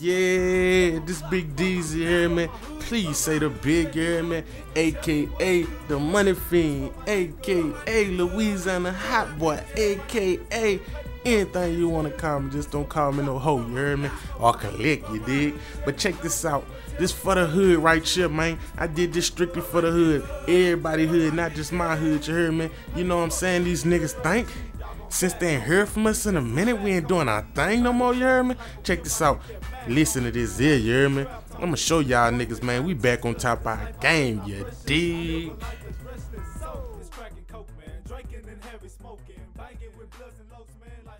Yeah, this Big D's here, man. Please say the big here, man. AKA the Money Fiend, AKA Louisiana Hot Boy, AKA anything you wanna call me. Just don't call me no hoe, you heard me? Or collect, you dig? But check this out. This for the hood right here, man. I did this strictly for the hood. Everybody hood, not just my hood, you hear me? You know what I'm saying? These niggas think. Since they ain't heard from us in a minute, we ain't doing our thing no more, you hear me? Check this out. Listen to this here, you me? I'ma show y'all niggas, man, we back on top of our game, you dig? Drinking and heavy smoking, banging with bloods and man. Like